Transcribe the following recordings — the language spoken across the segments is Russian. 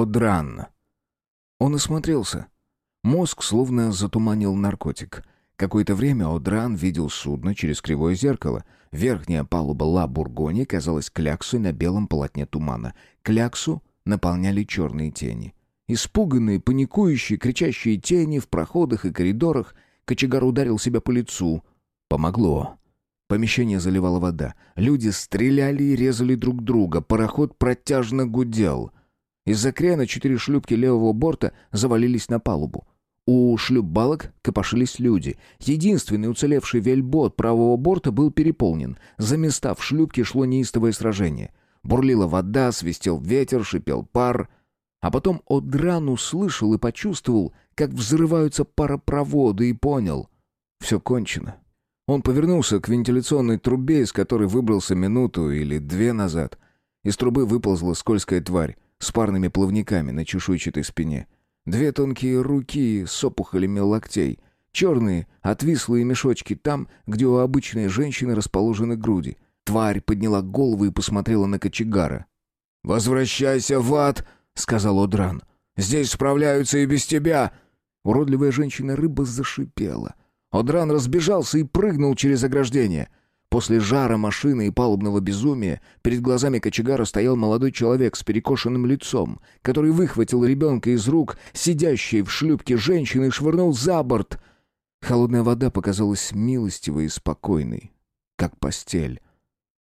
Одран. Он осмотрелся. Мозг словно затуманил наркотик. Какое-то время Одран видел судно через кривое зеркало. Верхняя палуба Ла Бургони казалась кляксой на белом полотне тумана. Кляксу наполняли черные тени. Испуганные, паникующие, кричащие тени в проходах и коридорах. Кочегар ударил себя по лицу. Помогло. Помещение заливала вода. Люди стреляли и резали друг друга. Пароход протяжно гудел. Из-за крена четыре шлюпки левого борта завалились на палубу. У шлюпбалок копошились люди. Единственный уцелевший вельбот правого борта был переполнен. За места в шлюпке шло неистовое сражение. Бурлила вода, свистел ветер, шипел пар. А потом Одран услышал и почувствовал, как взрываются паропроводы, и понял — все кончено. Он повернулся к вентиляционной трубе, из которой выбрался минуту или две назад. Из трубы выползла скользкая тварь с парными плавниками на чешуйчатой спине — Две тонкие руки с опухолями локтей. Черные, отвислые мешочки там, где у обычной женщины расположены груди. Тварь подняла голову и посмотрела на кочегара. «Возвращайся в ад!» — сказал Одран. «Здесь справляются и без тебя!» Уродливая женщина-рыба зашипела. Одран разбежался и прыгнул через ограждение — После жара машины и палубного безумия перед глазами кочегара стоял молодой человек с перекошенным лицом, который выхватил ребенка из рук, сидящей в шлюпке женщины, и швырнул за борт. Холодная вода показалась милостивой и спокойной, как постель.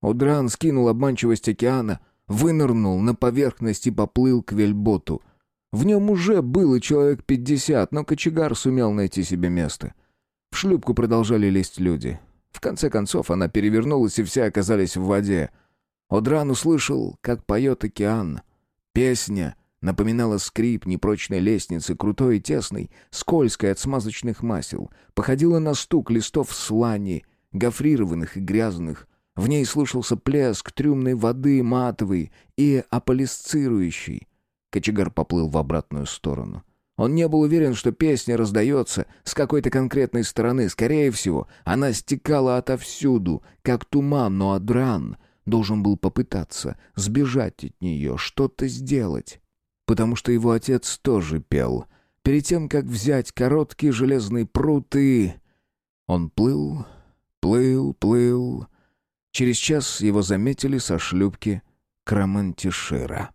Одран скинул обманчивость океана, вынырнул на поверхность и поплыл к вельботу. В нем уже было человек пятьдесят, но кочегар сумел найти себе место. В шлюпку продолжали лезть люди — в конце концов она перевернулась, и все оказались в воде. Одран услышал, как поет океан. Песня напоминала скрип непрочной лестницы, крутой и тесной, скользкой от смазочных масел. Походила на стук листов слани, гофрированных и грязных. В ней слушался плеск трюмной воды матовый и аполисцирующий. Кочегар поплыл в обратную сторону. Он не был уверен, что песня раздается с какой-то конкретной стороны. Скорее всего, она стекала отовсюду, как туман, но Адран должен был попытаться сбежать от нее, что-то сделать. Потому что его отец тоже пел. Перед тем, как взять короткий железный прут и... Он плыл, плыл, плыл. Через час его заметили со шлюпки Крамантишира.